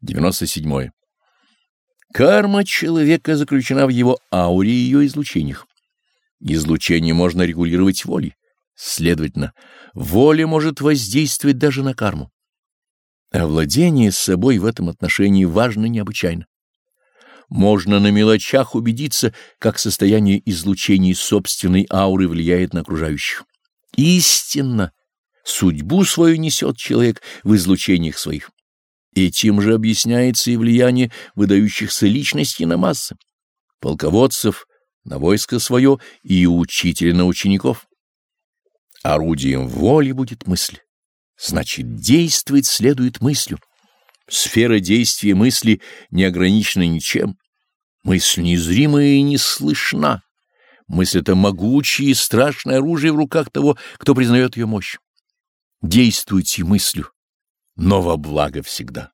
97. Карма человека заключена в его ауре и ее излучениях. Излучение можно регулировать волей. Следовательно, воля может воздействовать даже на карму. Овладение собой в этом отношении важно необычайно. Можно на мелочах убедиться, как состояние излучений собственной ауры влияет на окружающих. Истинно, судьбу свою несет человек в излучениях своих. Этим же объясняется и влияние выдающихся личностей на массы, полководцев на войско свое и учителя на учеников. Орудием воли будет мысль, значит, действовать следует мыслью. Сфера действия мысли не ограничена ничем. Мысль незримая и не слышна. Мысль — это могучее и страшное оружие в руках того, кто признает ее мощь. Действуйте мыслью, но во благо всегда.